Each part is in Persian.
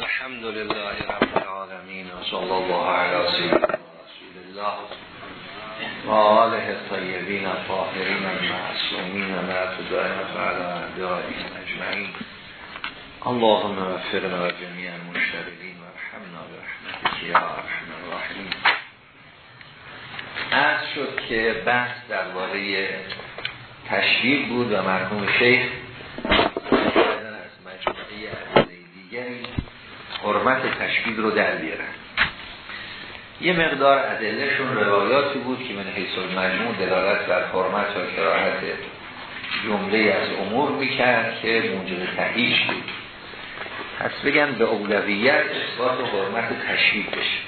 الحمد لله رب العالمين وصلى الله على سيدنا رسول الله وآله الطيبين الطاهرين المعصومين ما تدائم على أعدائهم أجمعين اللهم وفقنا وجميع المشتركين وارحمنا برحمتك يا ارحم الراحمين از شد که بحث درباره تشبیه بود و مرحوم شیخ از مجموعه دیگری حرمت تشبیه رو در بیارن. یه مقدار ادلهشون روایاتی بود که من حیث المجموع دلالت بر حرمت و کراهت جمله از امور می‌کرد که موجب تحییش بود. پس بگن به اولویت اثبات و حرمت تشبیه بشه.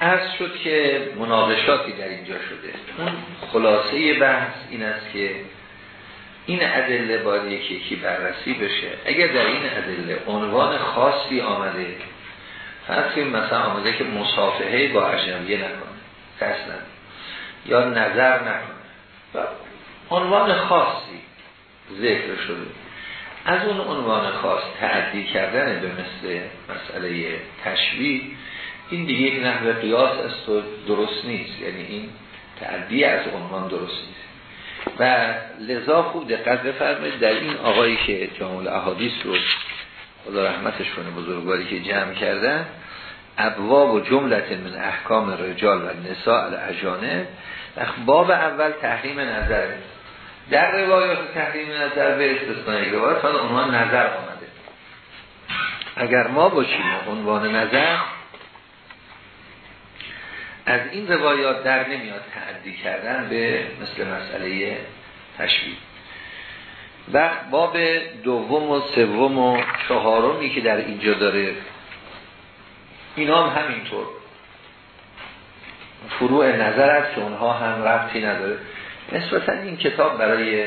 از شد که مناقشاتی در اینجا شده. اون خلاصه بحث این است که این ادله باید یکی یکی بررسی بشه. اگر در این ادله عنوان خاصی آمده فرض مثلا آمده که مصافحه با اجنبیه نکنه اصلا یا نظر نکنه. و عنوان خاصی ذکر شده. از اون عنوان خاص تعدی کردن به مثل مسئله تشبیه این دیگه یک نحوه قیاس است و درست نیست. یعنی این تعدی از عنوان درست نیست. و لذا خوب دقت بفرمایید در این آقایی که جامل احادیث رو خدا رحمتش کنه بزرگواری که جمع کردن ابواب و جملت من احکام رجال و نساء الاجانه باب اول تحریم نظر. در روایات تحریم نظر به استثنای روایات عنوان نظر آمده. اگر ما باشیم عنوان نظر از این روایات در نمیاد تعدی کردن به مثل مسئله تشبیه. و باب دوم و سوم و چهارمی که در اینجا داره. اینا هم همینطور. فروع نظر است که اونها هم ربطی نداره. نسبتا این کتاب برای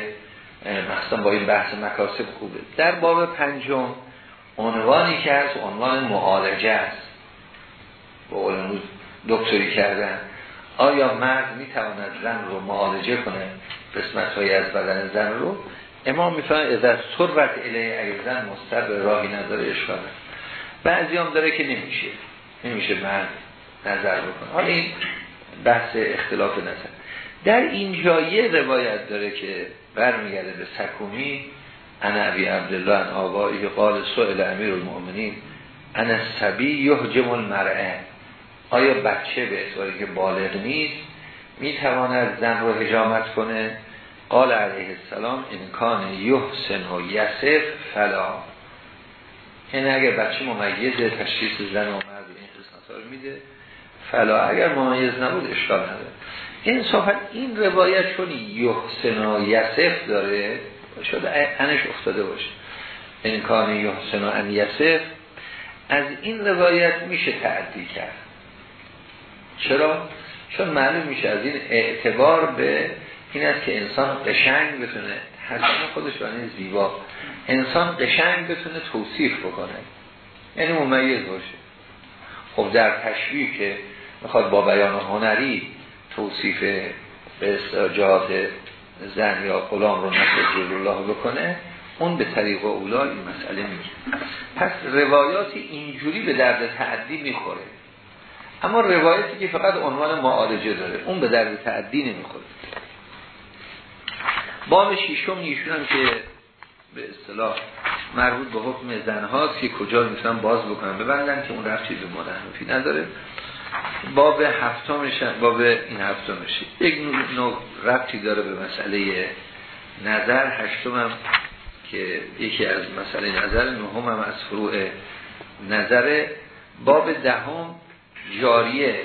مخصوصا با این بحث مکاسب خوبه. در باب پنجم عنوانی که از عنوان معالجه است. با علمون دکتری کردن. آیا مرد می‌تواند زن رو معالجه کنه؟ قسمت های از بدن زن رو. امام می‌فهمه از سربت الیه اگر زن مستر راهی نداره اشکاله بعضی هم داره که نمیشه. نمیشه مرد نظر بکنه. حالا این بحث اختلاف نظر. در این جایه روایت داره که برمیگرده به سکومی انا ابی عبدالله ان آقایی قال سئل امیر المؤمنین انا سبی یحجم المرعه. آیا بچه به اعتباری که بالغ نیست می‌تواند زن رو هجامت کنه؟ قال علیه السلام امکان یحسن و یسف فلا. این اگر بچه ممیز تشخیص زن و مرد این قسمت رو میده فلا. اگر ممیز نبود اشکال نداره. انصافا این روایت چون یحسن و یسف داره شده انش افتاده باشه. امکان یحسن و ان یسف. از این روایت میشه تعدی کرد. چرا؟ چون معلوم میشه از این اعتبار به این است که انسان قشنگ بتونه حسن خودش بانه زیبا انسان قشنگ بتونه توصیف بکنه. یعنی ممیز باشه. خب در تشبیه که می‌خواد با بیان هنری توصیف به استراجات زن یا غلام رو نسل الله بکنه اون به طریق اولا این مسئله میگه. پس روایاتی اینجوری به درد تعدی می‌خوره. اما روایتی که فقط عنوان معالجه داره اون به درد تعدی نمی‌خوره. باب شیشم ایشون هم که به اصطلاح مربوط به حکم زنهاست که کجا می‌تونن باز بکنن. ببندن که اون رفتی به مدهنفی نداره. باب هفتمش باب این هفتمش. یک نوع ربطی داره به مسئله نظر. هشتم هم که یکی از مسئله نظر نهم هم از فروع نظر باب دهم جاریه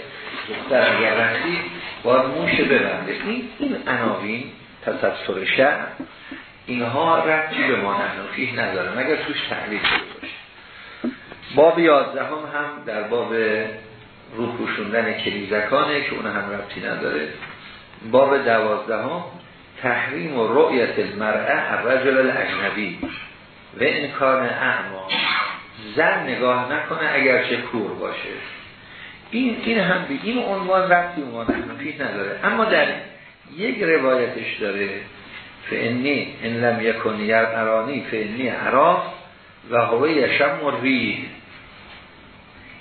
دختر اگر رفتی باید موش ببنده این عناوین تصفر شهر اینها ربطی به ما نحنفیه نداره. مگر توش تحلیل باشه. باب یازده هم, هم در باب رو پوشوندن کلیزکانه که اون هم ربطی نداره. باب دوازده هم تحریم و رؤیت المرأه الرجل الاجنبی. و انکان اعما. زن نگاه نکنه اگرچه کور باشه. این این هم به این عنوان ربطی عنوان احنفی نداره. اما در یک روایتش داره فعنی ان لم یکن یرانی فعنی عراف و هوا یشم و ریح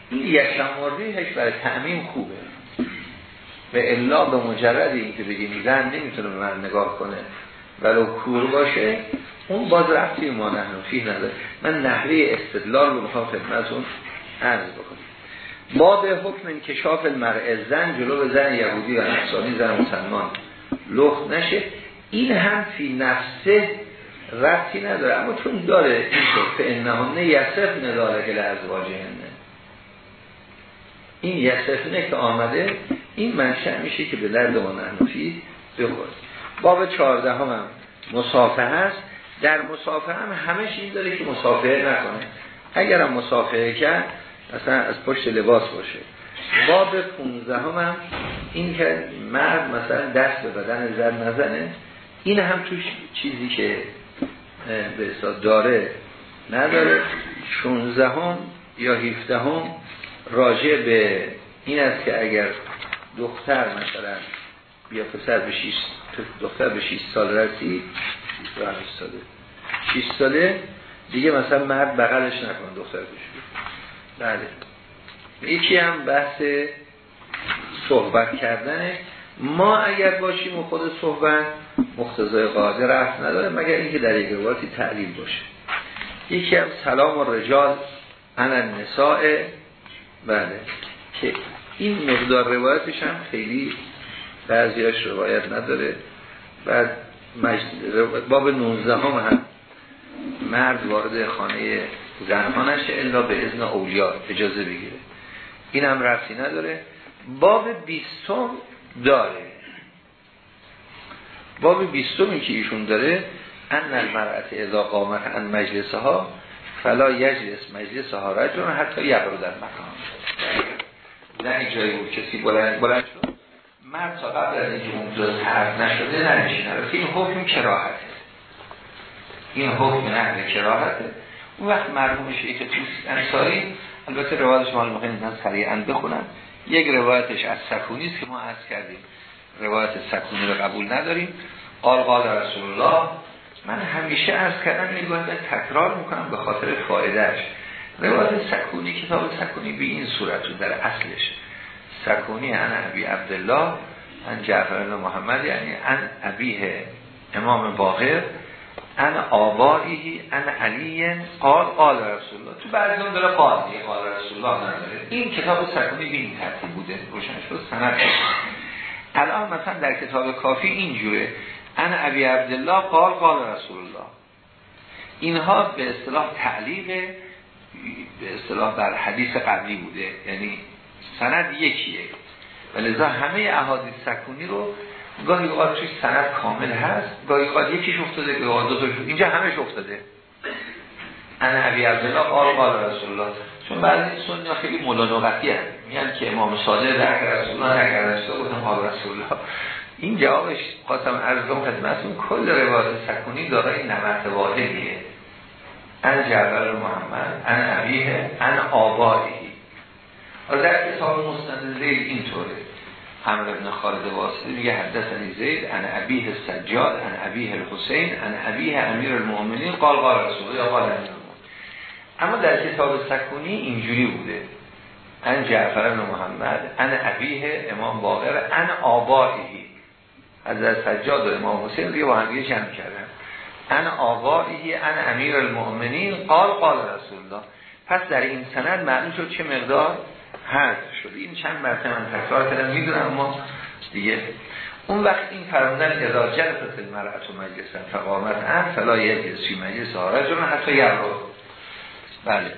این یشم و ریحش برای تعمیم خوبه. به الا به مجرد این که بگیم زن نمی‌تونه من نگاه کنه. ولو کور باشه اون باز رفتی ما نحنفی نداره. من نحوه استدلال رو می‌خوام خدمتون عرض بکنم. باب حکم انکشاف المرء زن جلو زن یهودی و نفسانی زن مسلمان لخت نشه. این هم فی نفسه رفتی نداره اما چون داره این که انهانه یسف نداره که هنه این یسفنه که آمده این منشأ میشه که به درد ما نحنفی بخورد باب چهارده هم, هم مسافه هست در مسافه هم همش این داره که مسافه نکنه. اگر هم مسافه کرد مثلا از پشت لباس باشه. باب 15 هم, این که مرد مثلا دست به بدن زن نزنه این هم توش چیزی که به داره نداره. 16 هم یا 17 هم راجع به این است که اگر دختر مثلا یا پسر به 6 دختر به 6 سال رسید 6 ساله. 6 ساله دیگه مثلا مرد بغلش نکنه دختر بشه. بله. یکی هم بحث صحبت کردنه. ما اگر باشیم و خود صحبت مختزای قاعده رفت نداره مگر اینکه در یک روایتی تعلیل باشه. یکی هم سلام و رجال ان النساء بله که این مقدار روایتش هم خیلی بعضیاش روایت نداره. بعد باب 19 هم هم مرد وارد خانه زنها نشه الا به اذن اولیا اجازه بگیره. این هم رفتی نداره. باب بیستم داره. باب بیستمی که ایشون داره ان المرأت اذا قامت ان مجلس ها فلا یجلس مجلس ها رجل حتی یقرو در مکان. نه جایی بود کسی بلند بلند شد. مرد تا قبل از اینکه اون حرف نشده ننشینه این حکم کراهته. این حکم نه کراهته. اون وقت مرحوم شیخ توس انصاری البته روایتش مال مهم من سریعا بخونم یک روایتش از سکونی است که ما عرض کردیم. روایت سکونی رو قبول نداریم. قال قال رسول الله من همیشه عرض کردم این تکرار می‌کنم به خاطر فایدهش روایت سکونی کتاب سکونی به این صورت در اصلش. سکونی ان ابی عبدالله ان جعفر محمد یعنی ان ابیه امام باقر. ان آبایی ان علی قال قال رسول الله تو بعضی اون داره قال دیگه قال رسول الله نداره. این کتاب سکونی به این ترتیب بوده روشن شد سند الان مثلا در کتاب کافی اینجوره. ان ابی عبدالله قال قال رسول الله اینها به اصطلاح تعلیق به اصطلاح بر حدیث قبلی بوده. یعنی سند یکیه. و لذا همه احادیث سکونی رو گاهی اوقات توی سند کامل هست گاهی اوقات یکیش افتاده گاهی اوقات اینجا همش افتاده. انا عبی عبدالله قال قال رسول الله چون بعضی سنی خیلی ملانوقتی هست میگن که امام صادق در رسول الله نکرده شده گفتم قال رسول الله این جوابش خواستم ارزم خدمتون کل روایت سکونی دارای نمت واحدیه. ان جبل محمد ان عبیه ان آبایی در کتاب مستند زید اینطوره. عمر ابن خالد واسطی میگه حدثنی زید ان ابیه سجاد ان ابیه الحسین ان ابیه امیر المؤمنین قال قال رسول یا قال اما در کتاب سکونی اینجوری بوده. ان جعفر بن محمد ان ابیه امام باقر ان آبائهی از سجاد و امام حسین دیگه با هم دیگه جمع کردن. ان آبائهی ان امیر المؤمنین قال قال رسول الله. پس در این سند معلوم شد چه مقدار؟ حذف شد این چند مرتبه من تکرار کردم. می‌دونم اما دیگه اون وقت این فرمودن اذا جلست المرأت و مجلسن فقامت ان فلا یجلس فی مجلس رجل حتی یرو بله.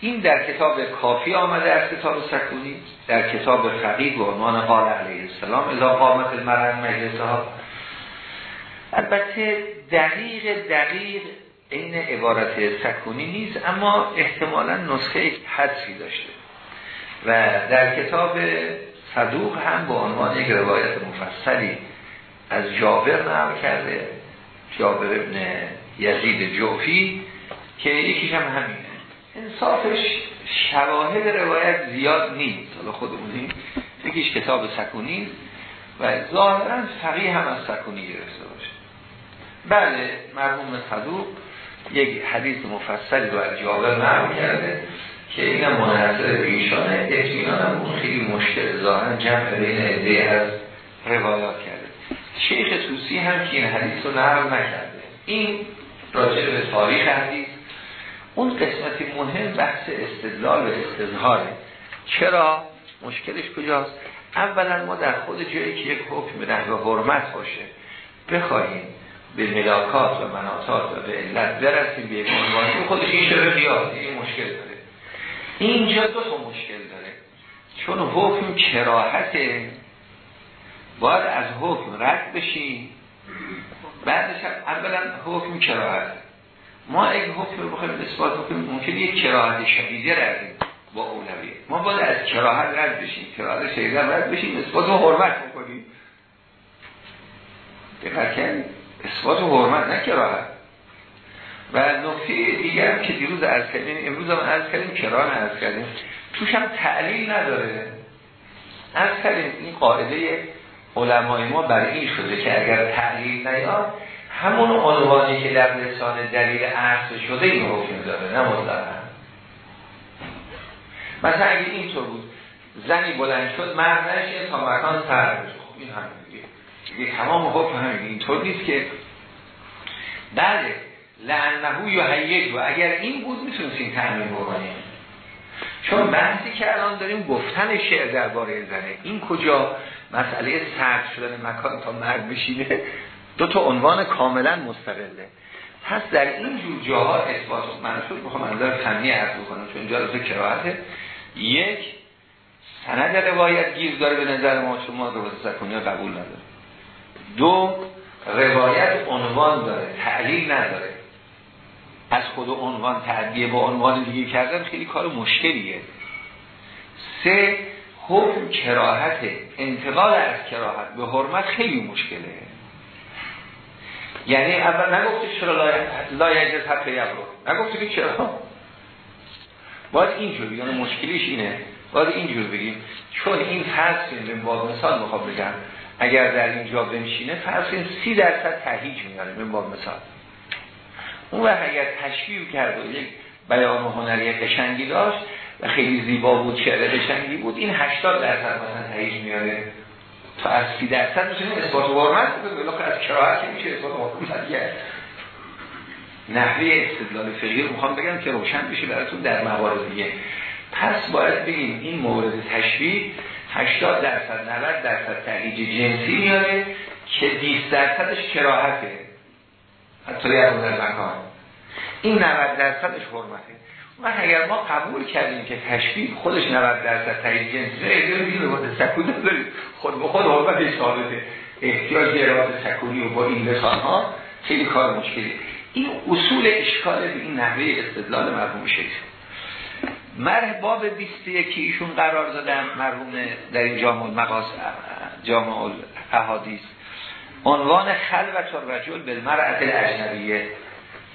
این در کتاب کافی آمده از کتاب سکونی. در کتاب فقیه و عنوان قال علیه السلام اذا قامت المرأت مجلس ها البته دقیق دقیق این عبارت سکونی نیست اما احتمالا نسخه حدسی داشته. و در کتاب صدوق هم به عنوان یک روایت مفصلی از جابر نقل کرده جابر ابن یزید جوفی که یکیش هم همینه. انصافش شواهد روایت زیاد نیست. حالا خودمونیم یکیش کتاب سکونی و ظاهرا فقیه هم از سکونی گرفته باشه. بله مرحوم صدوق یک حدیث مفصلی رو از جابر نقل کرده. که اینم منحصر به ایشانه. هم اون خیلی مشکل ظاهرا جمع بین عده از روایات کرده. شیخ توسی هم که این حدیث رو نقل نکرده. این راجع به تاریخ حدیث. اون قسمتی مهم بحث استدلال و استظهاره. چرا؟ مشکلش کجاست؟ اولا ما در خود جایی که یک حکم به حرمت باشه بخواهیم به ملاکات و مناطات و به علت برسیم به یک عنوانی خودش این شبه قیاس این مشکل داره. اینجا دو تا مشکل داره. چون حکم کراهته. باید از حکم رد بشیم بعدش هم اولا حکم کراهت. ما اگه حکم رو بخوایم اثبات بکنیم ممکن یک کراهت شدیده ردیم با اولویه ما باید از کراهت رد بشیم. کراهت شدیده رد بشیم اثبات و حرمت بکنیم. دقیق کنید اثبات و حرمت نه کراهت. و نکته دیگر که دیروز از کردیم امروز هم از کردیم کران از کردیم. توش هم تعلیل نداره. از کردیم این قاعده علمای ما برای این شده که اگر تعلیل نیاد همون عنوانی که در لسان دلیل عرض شده این حکم داره نه مطلقا. مثلا اگه اینطور بود زنی بلند شد مرد نشه تا مکان سر خب این هم دیگه تمام حکم همین اینطور نیست که. بله لعنهو یا حیج و اگر این بود می‌تونستیم تعمین بکنیم. چون بحثی که الان داریم گفتن شعر درباره زنه. این کجا مسئله سرد شدن مکان تا مرد بشینه؟ دو تا عنوان کاملا مستقله. پس در این جور جاها اثبات منصور بخوام منظر فنی عرض بکنم چون جالب کراهته. یک سند روایت گیر داره به نظر ما شما رو سکونی قبول نداره دو روایت عنوان داره تعلیل نداره. از خود عنوان تعدیه با عنوان دیگه کردن خیلی کار مشکلیه. سه حکم کراهت انتقال از کراهت به حرمت خیلی مشکله. یعنی اول نگفتی چرا لایجز حتی رو نگفتی که چرا؟ باید اینجور یعنی مشکلیش اینه. باید اینجور بگیم. چون این فرض به باب مثال می‌خوام بگم. اگر در اینجا بنشینه فرض سی درصد تهیج میاره به باب مثال. اون وقت اگر تشکیل کرد و یک بیان هنری قشنگی داشت و خیلی زیبا بود شعر قشنگی بود این 80 درصد مثلا تهیج میاره. تا از 30 درصد می‌تونیم اثبات حرمت بکنیم از کراهت میشه اثبات حرمت نحوه استدلال فقهی رو می‌خوام بگم که روشن بشه براتون در موارد دیگه. پس باید بگیم این مورد تشبیه 80 درصد 90 درصد تهیج جنسی میاره که 20 درصدش کراهته. حتی در مکان این 90 درصدش حرمته. و اگر ما قبول کردیم که تشبیه خودش 90 درصد تهیج جنسی نه ایده رو به سکون داریم خود به خود حرمت ثابته. احتیاج ارائه سکونی و با این لسان ها خیلی کار مشکلی. این اصول اشکال به این نحوه استدلال مرحوم شیخ. مرح باب 21 که ایشون قرار دادن مرحوم در این جامع مقاس جامع احادیث عنوان خلوت رجل به مرعت اجنبیه.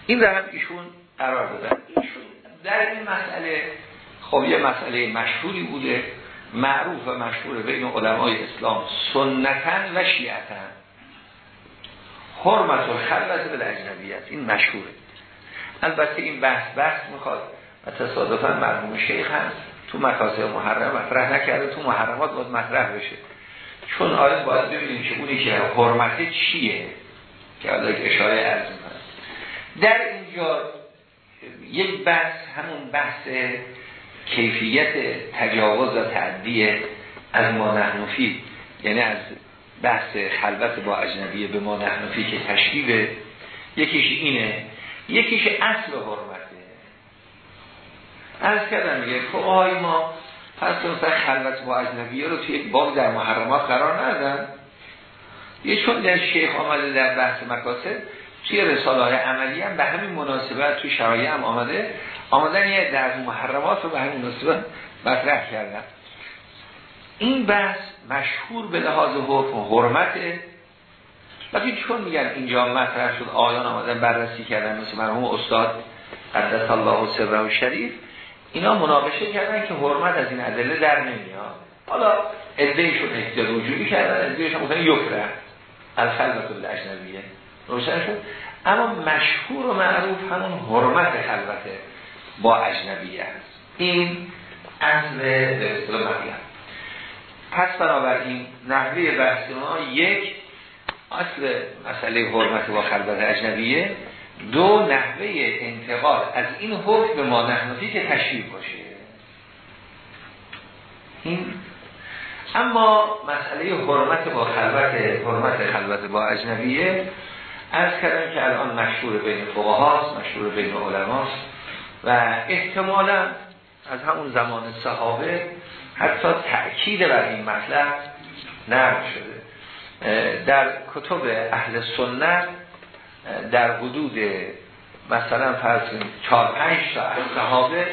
این رو هم ایشون قرار دادن ایشون در این مسئله خب یه مسئله مشهوری بوده معروف و مشهور بین علمای اسلام سنتن و شیعتن. حرمت و خلوت به اجنبیت. این مشهوره. البته این بحث بحث می‌خواد و تصادفا مرحوم شیخ هست تو مکاسب محرم مطرح نکرده تو محرمات باید مطرح بشه. چون آره باید ببینیم که اونی که حرمت چیه که حالا اشاره ارز در اینجا یک بحث همون بحث کیفیت تجاوز و تعدی از ما نحنفی یعنی از بحث خلوت با اجنبیه به ما نحنفی که تشکیبه یکیش اینه. یکیش اصل حرمته. از کردم میگه که آی ما پس مثلا خلوت با اجنبیه رو توی یک باب در محرمات قرار ندن یه چون در شیخ آمده در بحث مکاسب توی رساله های عملی هم به همین مناسبت توی شرایع هم آمده. آمدن یه در محرمات رو به همین مناسبت مطرح کردن. این بحث مشهور به لحاظ حکم حرمته. لیکن چون میگن اینجا مطرح شد آیان آمدن بررسی کردن مثل مرحوم استاد قدس الله و سره و شریف. اینا مناقشه کردن که حرمت از این ادله در نمیاد. حالا ادهشون احتیاط وجودی کردن ادهشون مثلا یکره از خلوت الاجنبیه روشن شد؟ اما مشهور و معروف همون حرمت خلوت با اجنبی است. این اصل به اصطلاح مطلب. پس بنابراین نحوه بحث ما یک اصل مسئله حرمت با خلوت اجنبیه دو نحوه انتقال. از این حکم به ما نحنفی که تشریف باشه. این اما مسئله حرمت با خلوت حرمت خلوت با اجنبیه از کردم که الان مشهور بین فقهاست مشهور بین علماست و احتمالا از همون زمان صحابه حتی تأکید بر این مطلب نرم شده. در کتب اهل سنت در حدود مثلا فرض چهار پنج تا از صحابه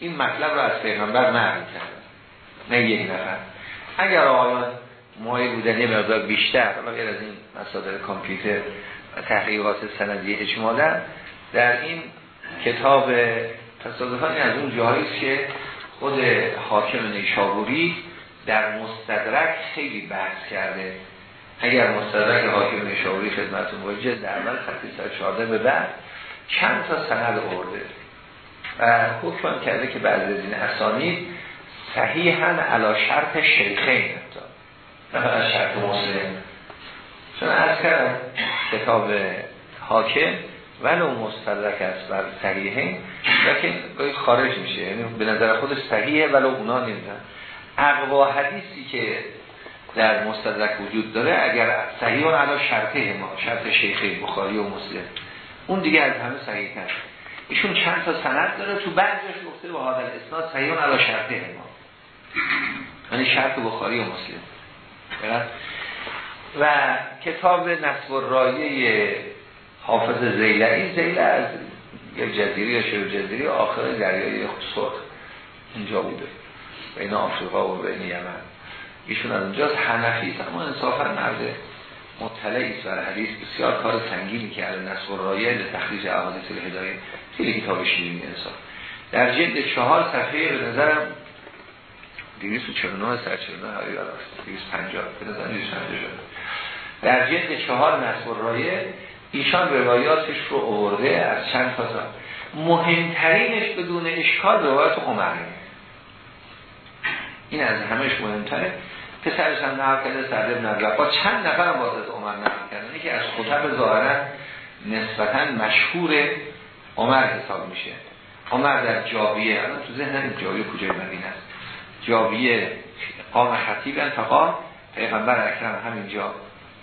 این مطلب رو از پیغمبر نقل کرد نه یک نفر. اگر آقایان مایه بودن یه مقدار بیشتر غیر از این مصادر کامپیوتر و تحقیقات سندی اجمالا در این کتاب تصادفانی از اون جایی که خود حاکم نیشابوری در مستدرک خیلی بحث کرده. اگر مستدرک حاکم نیشابوری خدمتون باشه در اول خطی 114 به بعد چند تا سند آورده. و حکم کرده که بعضی از این اسانید صحیحا علا شرط شیخین نه فقط شرط مسلم. چون از کردم کتاب حاکم ولو مستدرک است بر صحیحین لیکن گاهی خارج میشه. یعنی به نظر خودش صحیحه ولو اونا نمیدن اقوا حدیثی که در مستدرک وجود داره اگر صحیح علا شرطه ما شرط شیخی بخاری و مسلم. اون دیگه از همه صحیح هست ایشون چند تا سند داره تو بعضیش گفته با حادل اسناد صحیح علا شرطه ما. یعنی شرط بخاری و مسلم. و کتاب نصب رایه حافظ زیلعی زیله از یک جزیری یا شبه جزیری آخر دریای سرخ. اینجا بوده. بین آفریقا و بین یمن. ایشون از اونجاست حنفی اما انصافا مرد مطلعی است بر حدیث بسیار کار سنگینی کرده نصب رایه تخریج احادیث الهدایه. خیلی کتاب شیرین انصاف. در جلد چهار صفحه به نظرم 249 سر 49 هایی براست 250 به نظر 250 در جلد چهار نصب رایه ایشان روایاتش رو آورده از چند تا مهمترینش بدون اشکال روایات عمره این از همش مهمتره. پسرش هم نقل کرده سعد ابن با چند نفر هم باز از عمر نقل کردن. که از خطب ظاهرا نسبتا مشهور عمر حساب میشه. عمر در جابیه الان تو ذهن جابیه کجای مدینه است. جابیه قام خطیبن فقال پیغمبر اکرم همینجا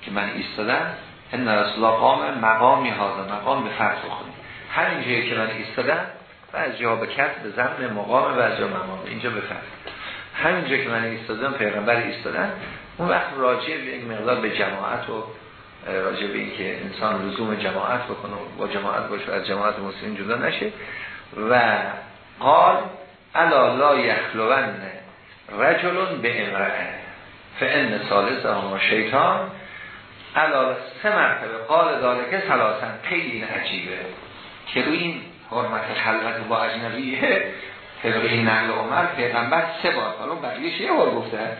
که من ایستادم ان رسول الله قام مقامی هازا مقام به فرض بخونیم همین جایی که من ایستادم و از جواب کرد به زمن مقام و از جا مقام. اینجا به فرض همین جایی که من ایستادم پیغمبر ایستادن اون وقت راجع به این مقدار به جماعت و راجع به این که انسان لزوم جماعت بکنه با جماعت باشه از جماعت مسلمین جدا نشه و قال الا لا یخلون رجلون به امرأه فان سالس هم شیطان. علاوه سه مرتبه قال دالکه سلاسن خیلی عجیبه که روی این حرمت خلوت با اجنبیه این نقل عمر پیغمبر سه بار حالا بقیهش یه بار گفته.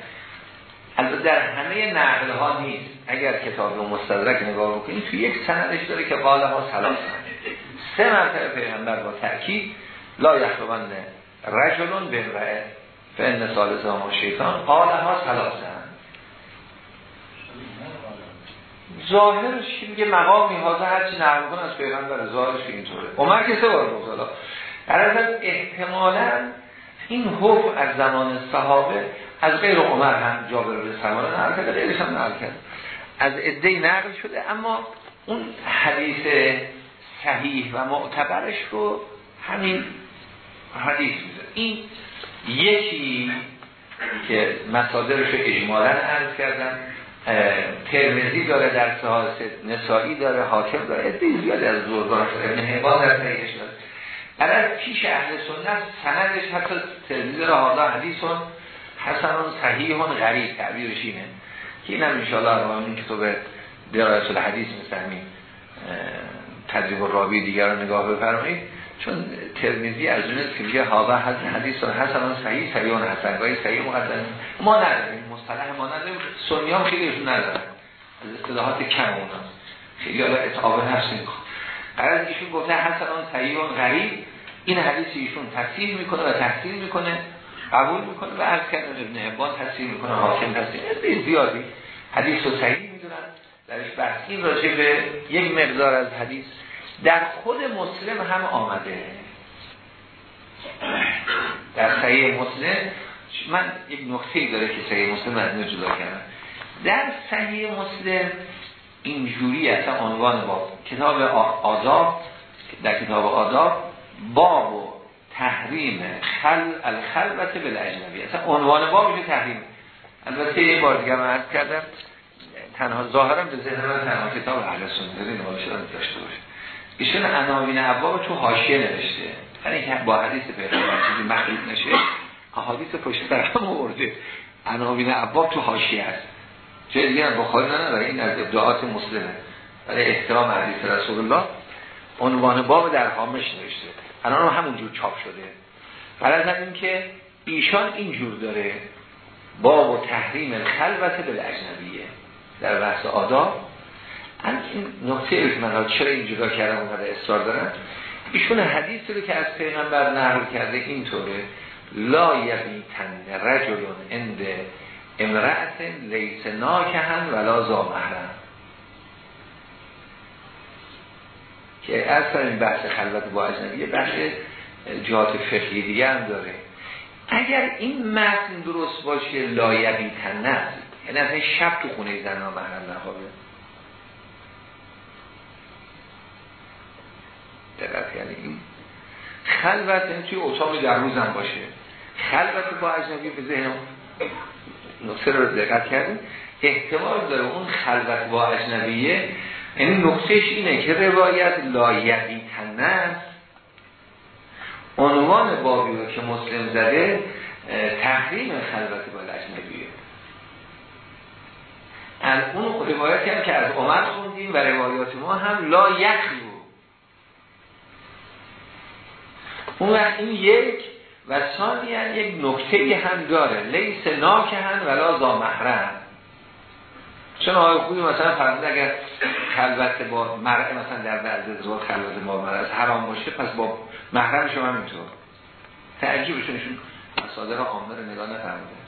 البته در همه نقل ها نیست. اگر کتاب و مستدرک نگاه بکنید تو یک سندش داره که قال ها سلاسن سه مرتبه پیغمبر با تأکید لا یخلوان رجلون به رأه فان سالس و شیطان قال ها سلاسن ظاهرش میگه مقامی حاضر هرچی نرم کن از پیغمبر ظاهرش اینطوره. عمر که سه بار گفت در از احتمالا این حکم از زمان صحابه از غیر عمر هم جابر به سماره نقل کرده غیرش هم نقل کرد. از عده نقل شده اما اون حدیث صحیح و معتبرش رو همین حدیث میده این یکی که مصادرش اجمالا عرض کردن ترمزی داره در سهاست نسایی داره حاکم داره ادهی زیادی از زورگان ابن حبان در پیش داره. از پیش اهل سنت سندش حتی ترمزی داره حالا حدیثون حسنون صحیحون غریب تعبیرش اینه که این هم انشاءالله رو این کتاب درایت الحدیث مثل همین تدریب رابی دیگر رو نگاه بفرمایید. چون ترمیزی از اون که میگه هاوا حدیث حسن صحیح صحیح و حسن گاهی صحیح مقدم ما نداریم مصطلح ما نداریم. سنی هم خیلی ایشون ندارن. از اصطلاحات کم اون خیلی حالا اتعاب نفس قرار ایشون گفته حسن صحیح غریب. این حدیث ایشون تصحیح می‌کنه و تحصیل می‌کنه قبول می‌کنه و عرض کردن ابن حبان تصحیح می‌کنه حاکم تصحیح زیادی حدیث رو صحیح می‌دونن درش این راجع به یک مقدار از حدیث. در خود مسلم هم آمده. در صحیح مسلم من یک نقطه داره که صحیح مسلم از جدا کردم. در صحیح مسلم اینجوری اصلا عنوان با کتاب آداب در کتاب آداب باب و تحریم خل الخلوت به اصلا عنوان بابش تحریم. البته یه بار دیگه من کردم تنها ظاهرم به ذهن من تنها کتاب اهل سنت. نوشته داشته باشه ایشون عناوین ابواب تو حاشیه نوشته. یعنی که با حدیث پیغمبر چیزی مخلوط نشه. احادیث پشت سر هم آورده عناوین ابواب تو حاشیه است چه دیگه بخاری نداره. این از ابداعات مسلمه. برای احترام حدیث رسول الله. عنوان باب در حامش نوشته الان همونجور چاپ شده. فرض این که ایشان اینجور داره باب و تحریم خلوت به اجنبیه در بحث آداب. این نقطه که من چرا اینجور کردم اومده اصرار دارم ایشون حدیثی رو که از پیغمبر نقل کرده اینطوره. لا یبیتن رجلون اند امرأت لیس ناکهن ولا زا محرم که اصلا این بحث خلوت با اجنبی بحث جهات فقهی دیگه هم داره. اگر این متن درست باشه لایبی تنه یعنی اصلا شب تو خونه زن ها محرم نخوابه. یعنی این خلوت یعنی توی اتاق در روزم باشه. خلوت با اجنبی به ذهن نقطه رو دقت کردیم احتمال داره اون خلوت با اجنبیه یعنی نقطهش اینه که روایت لایقی تنه عنوان بابی رو که مسلم زده تحریم خلوت با اجنبیه. از اون روایتی هم که از عمر خوندیم و روایات ما هم لا یخلو اون وقت این یک و ثانیا یک نکته هم داره. لیس ناکه هم ولا زا محرم. چون آقای خوبی مثلا فرمود اگر خلوت با مرعه مثلا در بعض ازواج خلوت با مرعه حرام باشه پس با محرم شما اینطور تعجیبشون ایشون مصادر عامه رو نگاه نفرموده.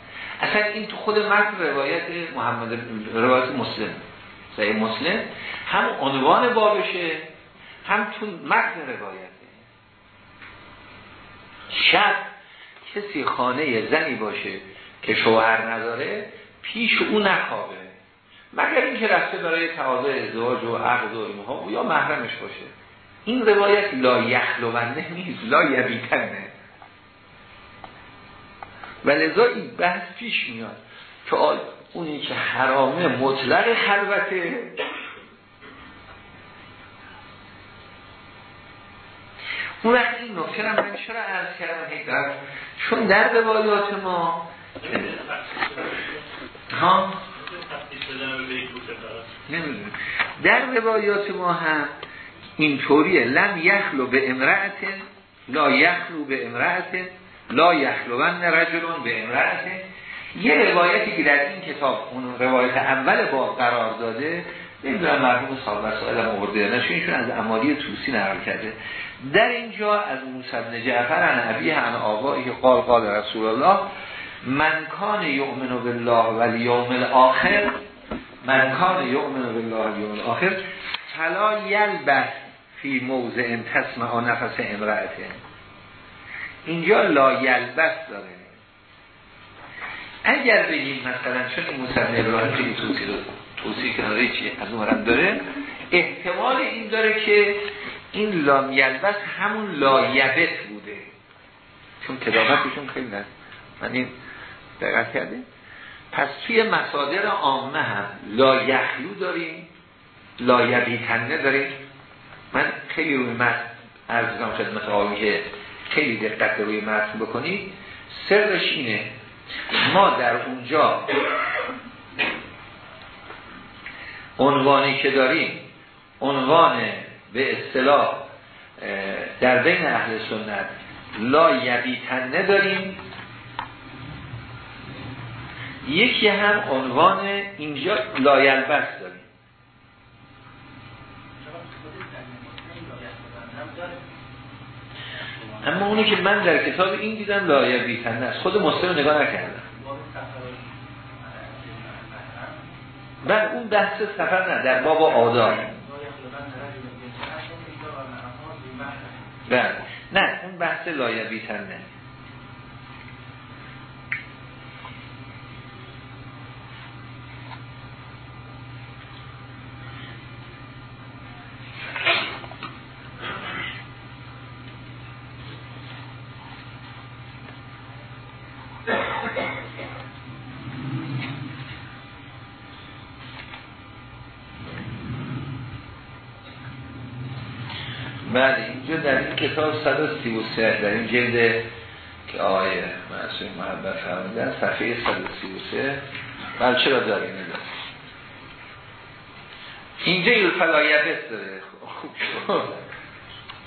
اصلا این تو خود متن روایت محمد روایت مسلم. صحیح مسلم. هم عنوان بابشه هم تو متن روایته. شب کسی خانه زنی باشه که شوهر نداره پیش او نخوابه. مگر اینکه رفته برای تقاضای ازدواج و عقد و اینها یا محرمش باشه. این روایت لا یخلونده نیست لا یبیتنه. و لذا این بحث پیش میاد که اونی که حرامه مطلق خلوته. اون وقت این نکته هم من چرا عرض کردم؟ چون در روایات ما ها؟ در روایات ما هم اینطوریه لم یخلو به امرأت لا یخلو به امرأت لا یخلوون رجلون به امرأت. یه روایتی که در این کتاب اون روایت اول با قرار داده نمی‌دونم مرحوم صاحب وسائل هم آورده ایشون از امالی توسی نقل کرده. در اینجا از موسی بن جعفر عن ابی عن که قال قال رسول الله من کان یؤمن بالله و الیوم الاخر من کان یؤمن بالله الیوم الاخر فلا یلبس فی موضع تسمع نفس امرأته. اینجا لا یلبس داره. اگر بگیم مثلا چون این بن ابراهیم خیلی توصیح توصیح کناره چی از اون داره احتمال این داره که این لام یلبس همون لایبت بوده. چون کدابتشون خیلی نه. من این دقت کردیم پس توی مصادر عامه هم لا یخلو داریم لا یبیتنه داریم. من خیلی روی متن ارزیدم خدمت آقایی خیلی دقت روی متن بکنید سرش اینه ما در اونجا عنوانی که داریم عنوان به اصطلاح در بین اهل سنت لا یبیتنه داریم. یکی هم عنوان اینجا لایلبس داریم. اما اونی که من در کتاب این دیدم لایه بیتنه است خود مسلم نگاه نکردم. من اون بحث سفر نه در باب آدار بله. نه اون بحث لایه بیتنه بعد اینجا در این کتاب 133 در این جلد که آقای معصوم محبت فرمودن صفحه 133 بله چرا داره اینه داره؟ اینجا یه فلایت داره.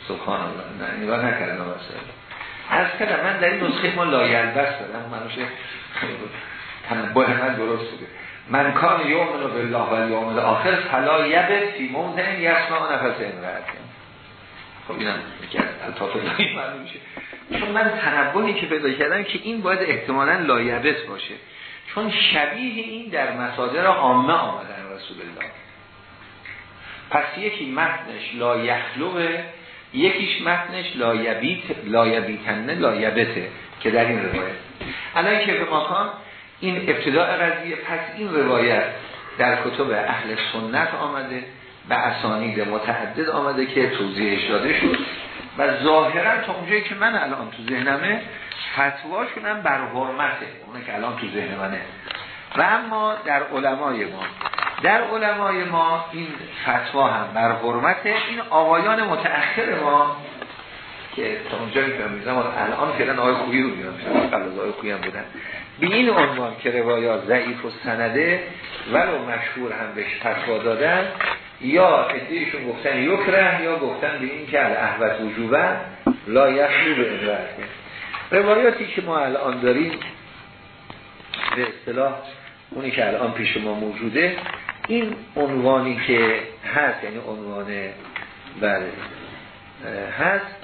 سبحان الله نه نگاه نکردم مثلا از کردم من در این نسخه ما لایلبس دارم. منوشه تنبه من درست بوده. من کان یومن بالله و یوم آخر فلا یبه فی موضع یسمع نفس امرأت خب اینم معلوم میشه. چون من تنبهی که پیدا کردم که این باید احتمالا لایبس باشه. چون شبیه این در مصادر عامه آمدن رسول الله. پس یکی متنش لایخلوه یکیش متنش لایبیت لایبیتنه لایبته که در این روایت. الان که به ماکان این ابتداع قضیه پس این روایت در کتب اهل سنت آمده. به اسانید متعدد آمده که توضیحش داده شد. و ظاهرا تا اونجایی که من الان تو ذهنمه فتواشون هم بر حرمته اونه که الان تو ذهن منه. و اما در علمای ما در علمای ما این فتوا هم بر حرمته. این آقایان متأخر ما که تا اونجایی که میزم الان فعلا آقای خویی رو میام قبل از آقای خویی هم بودن. به این عنوان که روایات ضعیف و سنده ولو مشهور هم بهش فتوا دادن یا ادهیشون گفتن یکره یا گفتن به این که الاحوت وجوبه لا یخلو به ادرک روایاتی که ما الان داریم به اصطلاح اونی که الان پیش ما موجوده این عنوانی که هست یعنی عنوان بله هست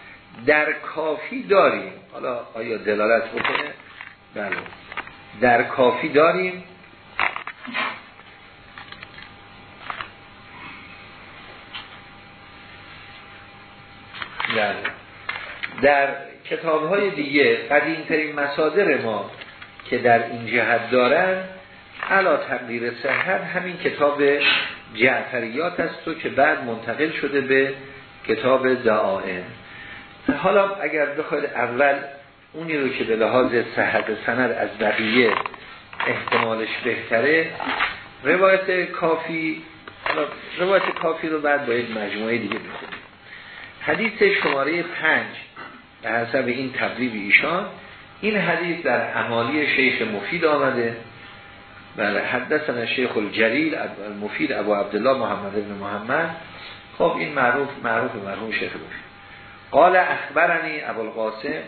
در کافی داریم. حالا آیا دلالت بکنه؟ بله. در کافی داریم در در کتاب های دیگه قدیم ترین مصادر ما که در این جهت دارن علا تقدیر صحت همین کتاب جعفریات است و که بعد منتقل شده به کتاب دعائم حالا اگر بخواید اول اونی رو که به لحاظ صحت سند از بقیه احتمالش بهتره روایت کافی روایت کافی رو بعد باید مجموعه دیگه بخونیم. حدیث شماره پنج. به حسب این تبریب ایشان این حدیث در امالی شیخ مفید آمده. بله حدثنا شیخ الجلیل مفید ابو عبدالله محمد ابن محمد. خب این معروف معروف مرحوم شیخ مفید. قال اخبرنی ابو القاسم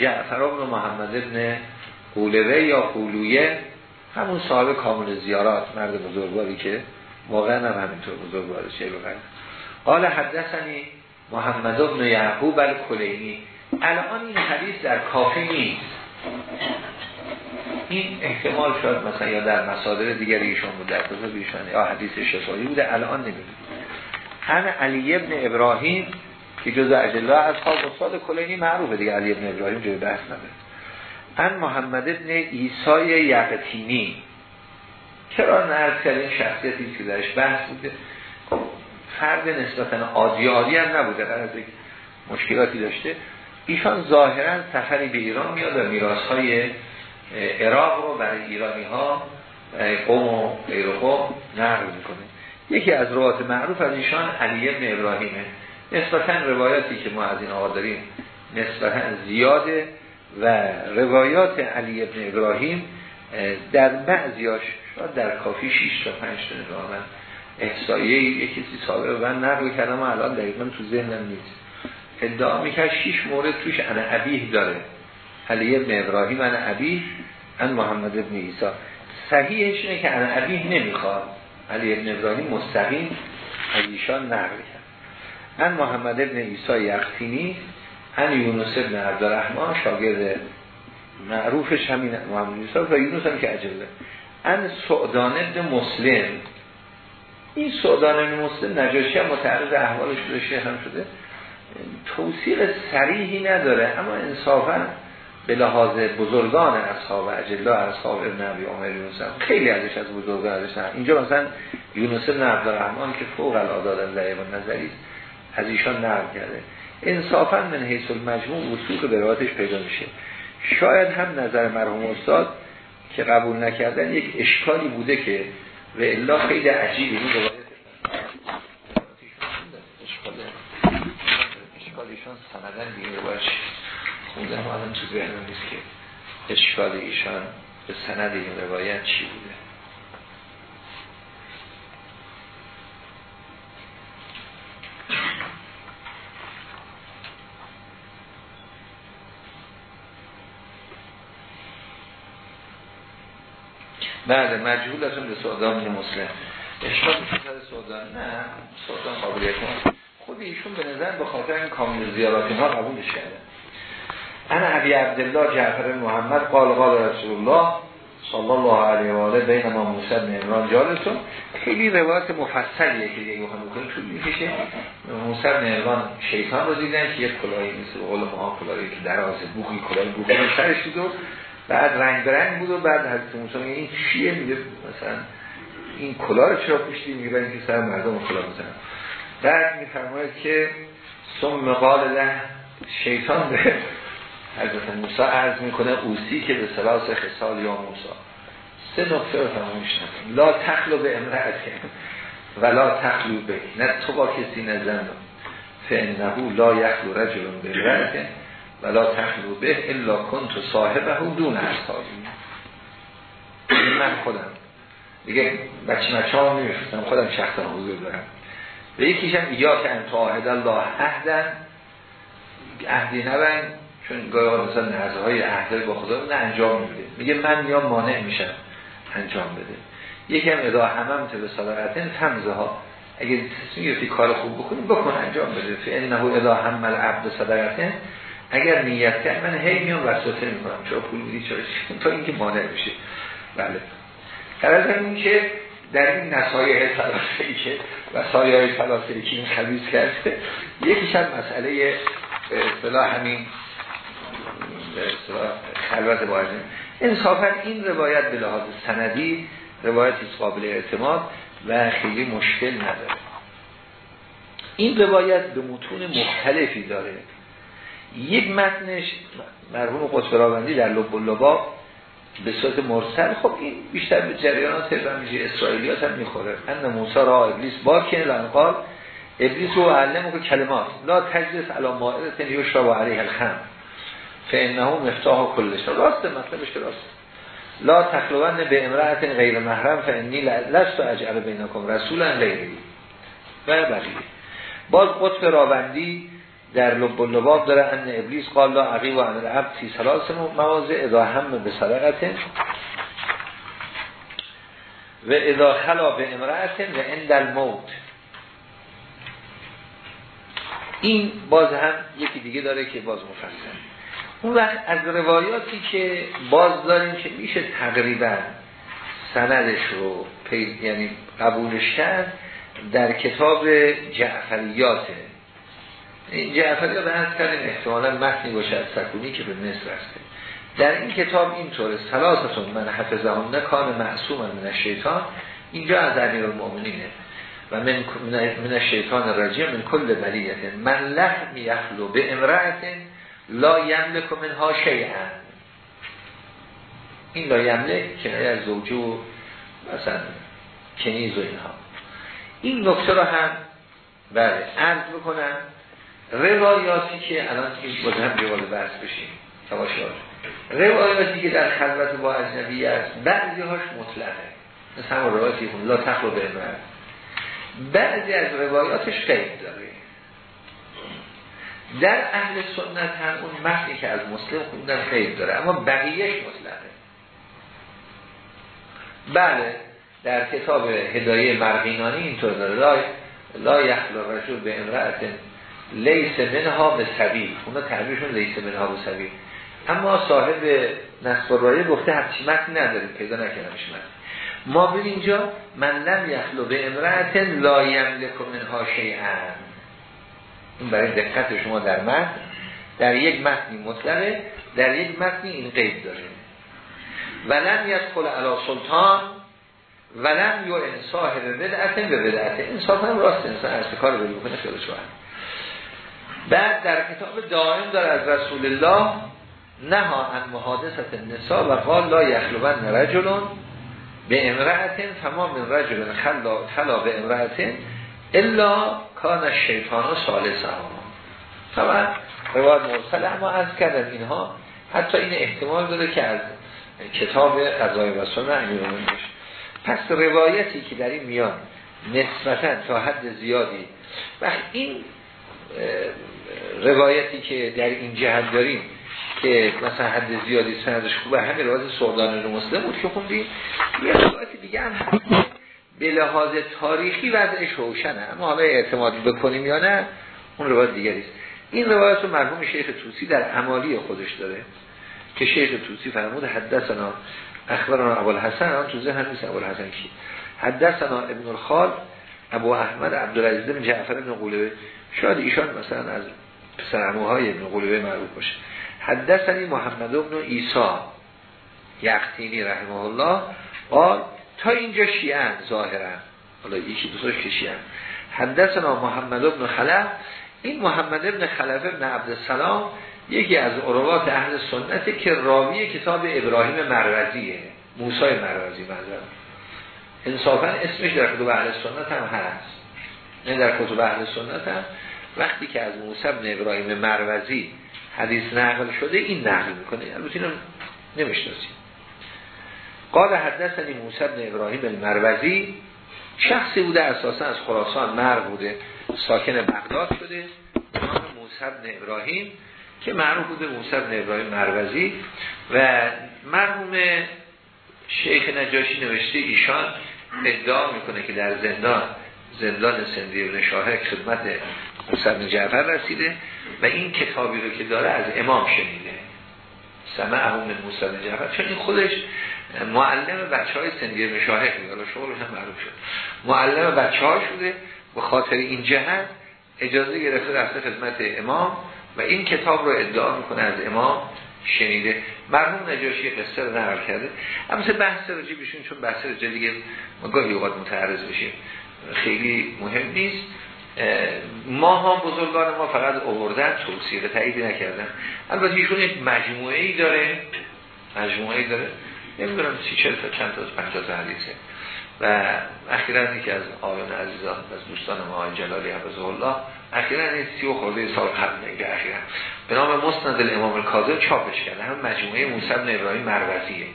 جعفر ابن محمد ابن قولوه یا قولویه همون صاحب کامل زیارات مرد بزرگواری که واقعا هم همینطور بزرگواری قال حدثنی محمد ابن یعقوب الکلینی. الان این حدیث در کافی نیست. این احتمال شد مثلا یا در مصادر دیگر ایشان بود در کتاب ایشان. یا حدیث شفایی بوده الان نمی‌دونیم هم علی ابن ابراهیم که جز اجلا از استاد کلینی معروفه دیگه علی ابن ابراهیم جای بحث نده ان محمد ابن ایسای یقتینی چرا نرد کردین شخصیتی که درش بحث بوده خب فرد نسبتا عادی عادی هم نبوده مشکلاتی داشته. ایشان ظاهرا سفری به ایران میاد و میراث های عراق رو برای ایرانی ها قوم و غیر قوم نقل می‌کنه. یکی از روایات معروف از ایشان علی ابن ابراهیمه. نسبتا روایاتی که ما از این آقا داریم نسبتا زیاده و روایات علی ابن ابراهیم در بعضیاش شاید در کافی 6 تا 5 تا من احسایه یک کسی سابقه من نقل کردم الان دقیقا تو ذهنم نیست. ادعا می‌کرد 6 مورد توش انا ابیه داره. علی ابن ابراهیم انا ابیه ان محمد ابن ایسا صحیحش اینه که انا ابیه نمی‌خواد. علی ابن ابراهیم مستقیم از ایشان نقل کرد. ان محمد ابن ایسا یختینی ان یونس ابن عبدالرحمن شاگرد معروفش همین محمد و یونس هم که عجبه ان سعدان ابن مسلم. این سعدان ابن مسلم نجاشی هم متعرض احوالش شده شیخ هم شده. توصیق سریحی نداره اما انصافا به لحاظ بزرگان اصحاب اجلا اصحاب ابن عبی عمر یونس خیلی ازش از بزرگان ازش اینجا مثلا یونس ابن عبدالرحمن که فوق العاده در و نظری از ایشان نقل کرده. انصافا من حیث المجموع وصول به روایتش پیدا میشه. شاید هم نظر مرحوم استاد که قبول نکردن یک اشکالی بوده که و الا خیلی عجیبه این روایت اشکالیشان سندن دیگه باش خوندم الان تو ذهنم نیست که اشکال ایشان به سند این روایت چی بوده. بعد مجهولتون به سعدان مسلم. اشکال میشه سعدان نه سعدان قابلیت خود ایشون به نظر به خاطر این کامل زیارات اینها قبولش کرده انا عبی عبدالله جعفر محمد قال قال رسول الله صلی الله علیه و آله بین ما موسی بن عمران جالتون خیلی روایت مفصلیه که دیگه بخوام بکنیم طول می‌کشه. موسی بن عمران شیطان رو دیدن که یک کلاهی مثل قول ما کلاهی که درازه بوخی کلاهی بوخی سرش بود و بعد رنگ برنگ بود و بعد حضرت موسی این چیه میگه؟ مثلا این کلاه رو چرا پوشتی میگه که سر مردم کلاه بزنن. بعد میفرماید که ثم قال له شیطان به حضرت موسی عرض می‌کنه اوسی که به سلاس خسال یا موسی. سه نقطه رو نکن لا تخلو به امرأت ولا تخلو به نه تو با کسی نزن. فانه لا یخلو رجل به امرأت ولا تخلو به الا کنت صاحبه دون اصحابی. من خودم. دیگه بچه مچه ها خودم شخصا حضور دارم. و یکیش هم یا که انتاهد الله عهدن. عهدی نبن چون گاهی مثلا نهزه های عهده با خدا نه انجام میده. میگه من یا مانع میشم انجام بده. یکی هم ادا همم به صداقتن تمزه ها اگه تصمیم گرفتی کار خوب بکنی بکن انجام بده. فانه ادا همل عبد صداقتن اگر نیت کرد من هی میام وسوسه می‌کنم. چرا پول میدی؟ چرا تا اینکه مانع میشه بله. قرار این که در این نصایح ثلاثه‌ای که وصایای ثلاثه‌ای که این خبیز کرده یکیش هم مسئله اصطلاح همین خلوت با انصافا این روایت به لحاظ سندی روایتی قابل اعتماد و خیلی مشکل نداره. این روایت به متون مختلفی داره. یک متنش مرحوم قطب در لب اللباب به صورت مرسل خب این بیشتر به جریانات رمیجی اسرائیلیات هم می‌خوره. ان موسی را ابلیس با که لنقال ابلیس رو علم که کلمات. لا تجلس علا مائرت یشرب علیه الخم فانه مفتاح کلش راست مطلبش که راست لا تخلوان به امرأت غیر محرم فانی لست اجعل بینکم رسولا غیری. و بقیه. باز قطب راوندی در لب اللباب داره ان ابلیس قال لا عقیب و عن العبد سی سلاس مواضع اذا هم به صدقت و اذا خلا به امرأت و عند الموت. این باز هم یکی دیگه داره که باز مفصل. اون وقت از روایاتی که باز داریم که میشه تقریبا سندش رو پی... یعنی قبولش کرد در کتاب جعفریاته این جعفریات هست کردیم احتمالا متنی باشه از سکونی که به مصر هسته در این کتاب اینطوره سلاستون من حفظهان نکان معصوم من شیطان اینجا از امیر المؤمنینه و من من شیطان رجیم من کل بلیت من لحم یخلو به امرأت لا یملک منها شیئا. این لا یملک که از زوجه و مثلا کنیز و اینها. این نکته رو هم بله عرض بکنم. روایاتی که الان باز هم جوال بحث بشیم. تواشار روایاتی که در خلوت با اجنبی است بعضی هاش مطلقه. مثل همون روایاتی کن لا تخلو به بعضی از روایاتش قید داره. در اهل سنت هم اون متنی که از مسلم خوندن خیلی داره اما بقیهش مطلقه. بله در کتاب هدایه مرقینانی اینطور داره. لا, لا یخل رجل به امرأت لیس منها به سبیل. اونا تعبیرشون لیس منها به سبیل. اما صاحب نصب رایه گفته هرچی متن نداریم پیدا نکردمش ما به اینجا. من لم یخلو به امرأت لا یملک منها شیئا. این برای دقت شما در متن. در یک متنی مطلقه. در یک متنی این قید داره. ولم یدخل علی سلطان. ولم یو انصاح به بدعت به بدعت. هم راست. انسان کار رو بکنه خیلی بعد در کتاب دائم داره از رسول الله نها ان محادثت النساء و قال لا یخلوبن رجلون به امرأت تمام من رجل خلا, به امرأت الا کان الشیطان و سالس طبعا روایت مرسل اما از کردن اینها حتی این احتمال داره که از کتاب قضای و سنه پس روایتی که در این میان نسبتا تا حد زیادی و این روایتی که در این جهت داریم که مثلا حد زیادی سندش خوبه همین روایت سردان رو مسلم بود که خوندیم. یه روایت دیگه هم به لحاظ تاریخی وضعش روشنه اما حالا اعتمادی بکنیم یا نه اون روایت دیگری این روایت رو مرحوم شیخ توسی در عمالی خودش داره که شیخ توسی فرمود حدثنا اخبرنا الحسن آن تو ذهن نیست ابو الحسن کی. حدثنا ابن الخال ابو احمد عبدالعزیز بن جعفر بن قلوه شاید ایشان مثلا از پسرعموهای ابن قلوه معروف باشه. حدثنی محمد ابن ایسا یختینی رحمه الله قال تا اینجا شیعن ظاهرا. حالا یکی دوستاش که شیعن حدثنا محمد ابن خلف. این محمد ابن خلف ابن عبدالسلام یکی از عروات اهل سنته که راوی کتاب ابراهیم مروزیه موسای مروزی مذرم انصافا اسمش در کتب اهل سنت هم هست. نه در کتب اهل سنت هم. وقتی که از موسی ابن ابراهیم مروزی حدیث نقل شده این نقل می‌کنه. البته اینو نمی‌شناسیم. قال حدثنی موسی بن ابراهیم المروزی شخصی بوده اساسا از خراسان مر بوده ساکن بغداد شده نام موسی بن ابراهیم که معروف بوده موسی بن ابراهیم مروزی. و مرحوم شیخ نجاشی نوشته ایشان ادعا می‌کنه که در زندان زندان سندی بن شاهک خدمت بن جعفر رسیده و این کتابی رو که داره از امام شنیده. سمع من موسی جعفر. چون این خودش معلم بچه های سندی بن شاهک حالا شغلش هم معروف شد. معلم بچه شده. به خاطر این جهت اجازه گرفته رفته خدمت امام و این کتاب رو ادعا می‌کنه از امام شنیده. مرحوم نجاشی قصه رو نقل کرده. اما بحث راجی بشون چون بحث راجی دیگه ما گاهی اوقات متعرض بشیم خیلی مهم نیست. ما هم بزرگان ما فقط اووردن توصیه تایید نکردن. البته ایشون یک مجموعه ای داره. مجموعه ای داره. نمی‌دونم سی چل تا چند تا از پنجاه تا حدیثه. و اخیرا یکی از آیان عزیزان از دوستان ما جلالی حفظه الله اخیرا این سی و خورده سال قبل نگه اخیرا. به نام مستند الامام الکاظم چاپش کرده. هم مجموعه موسی بن مروزیه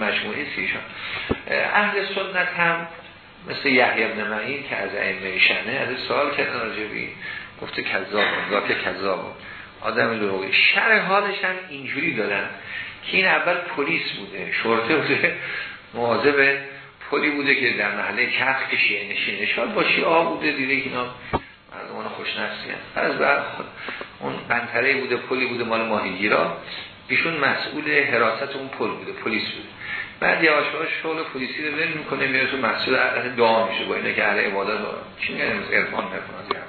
مجموعه سیشان. اهل سنت هم مثل یحیی بن معین که از ائمه شأنه از سوال کردن راجع به گفته کذاب ذات کذاب آدم دروغی. شرح حالش هم اینجوری دادن که این اول پلیس بوده. شرطه بوده. مواظب پلی بوده که در محله کرخ که شیعه نشینه. شاید با شیعه بوده دیده که اینا مردمان خوش از بعد اون قنطره بوده پلی بوده مال ماهیگیرا. ایشون مسئول حراست اون پل بوده پلیس بوده. بعد یواش یواش شغل پلیسی رو ول می‌کنه میره تو اهل دعا میشه با اینه که اهل عبادت چی میگن امروز؟ عرفان نکنه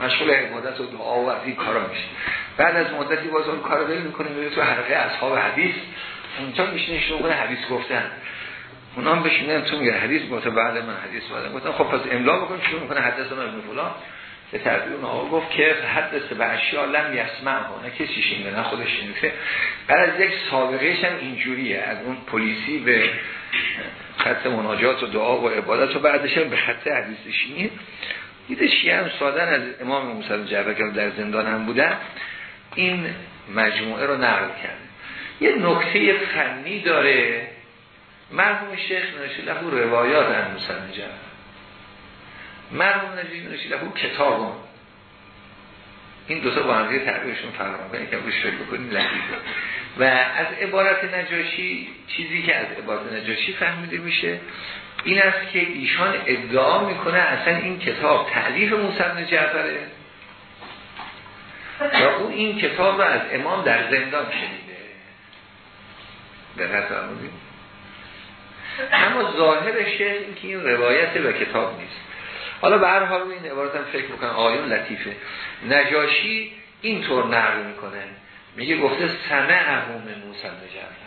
مشغول عبادت و دعا و از این کارا میشه. بعد از مدتی باز اون کارو ول می‌کنه میره تو حلقه اصحاب حدیث. اونجا میشینه کنه حدیث گفتن. اونا هم بشینن تو میگه حدیث گفته بعد من حدیث بعد گفتن خب پس املا بکن شروع می‌کنه حدثنا ابن فلان. به تعبیر اون آقا گفت که حدث به اشیا لم یسمع نه کسی شینده نه خودش شنیده. بعد از یک سابقهش هم اینجوریه. از اون پلیسی به خط مناجات و دعا و عبادت و بعدش هم به خط حدیث شینی دیده شیعه هم سادن از امام موسی جعفر که در زندان هم بودن این مجموعه رو نقل کرد. یه نکته فنی داره. مرحوم شیخ نوشته له روایات ان موسی جعفر. مرحوم نجیب نوشته له کتابون این دو تا با هم تعبیرشون فرق کنه که روش فکر بکنید لحیده و از عبارت نجاشی چیزی که از عبارت نجاشی فهمیده میشه این است که ایشان ادعا می‌کنه اصلا این کتاب تعلیف موسی بن جعفره. و او این کتاب رو از امام در زندان شنیده. دقت اما ظاهرش این که این روایت و کتاب نیست. حالا به هر حال این عبارت هم فکر می‌کنن آیون لطیفه. نجاشی اینطور نقل می‌کنه. میگه گفته سمع اهوم موسی جعفر.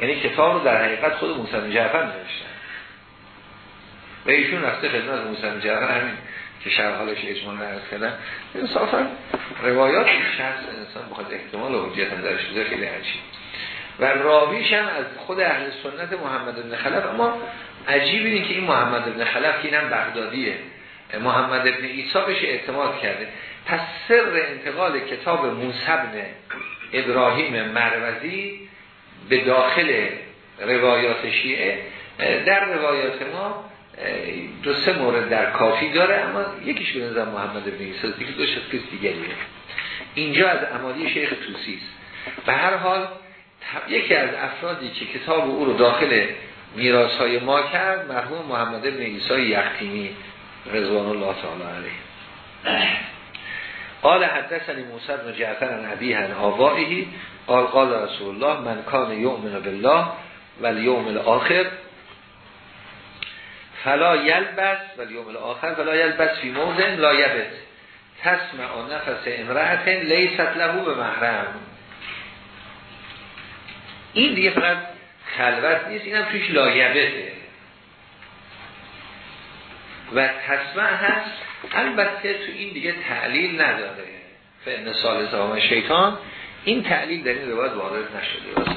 یعنی کتاب رو در حقیقت خود موسی جعفر نوشتن و ایشون رفته خدمت موسی جعفر همین که شرح حالش اجمال نرس کردن. انصافا روایات شخص انسان بخواد احتمال و حجیت هم درش بوده خیلی عجیب. و راویش هم از خود اهل سنت محمد بن خلف اما عجیب اینه که این محمد بن خلف که اینم بغدادیه محمد بن عیسی بهش اعتماد کرده. پس سر انتقال کتاب موسبن ابراهیم مروزی به داخل روایات شیعه در روایات ما دو سه مورد در کافی داره اما یکیش به نظر محمد بن عیسی دیگه دو شخص دیگریه. اینجا از امالی شیخ توسی است. به هر حال یکی از افرادی که کتاب او رو داخل میراث های ما کرد مرحوم محمد بن عیسی یختیمی رضوان الله تعالی علیه. قال حدثنی موسی بن جعفر عن آبائه قال قال رسول الله من کان یؤمن بالله و الیوم الاخر فلا یلبس و الیوم الاخر فلا یلبس فی موضع لا یبت تسمع نفس امرأت لیست له به محرم این دیگه فقط خلوت نیست اینم توش لایبته. و تسمع هست البته تو این دیگه تعلیل نداره. فعن سال زمان شیطان این تعلیل در این روایت وارد نشده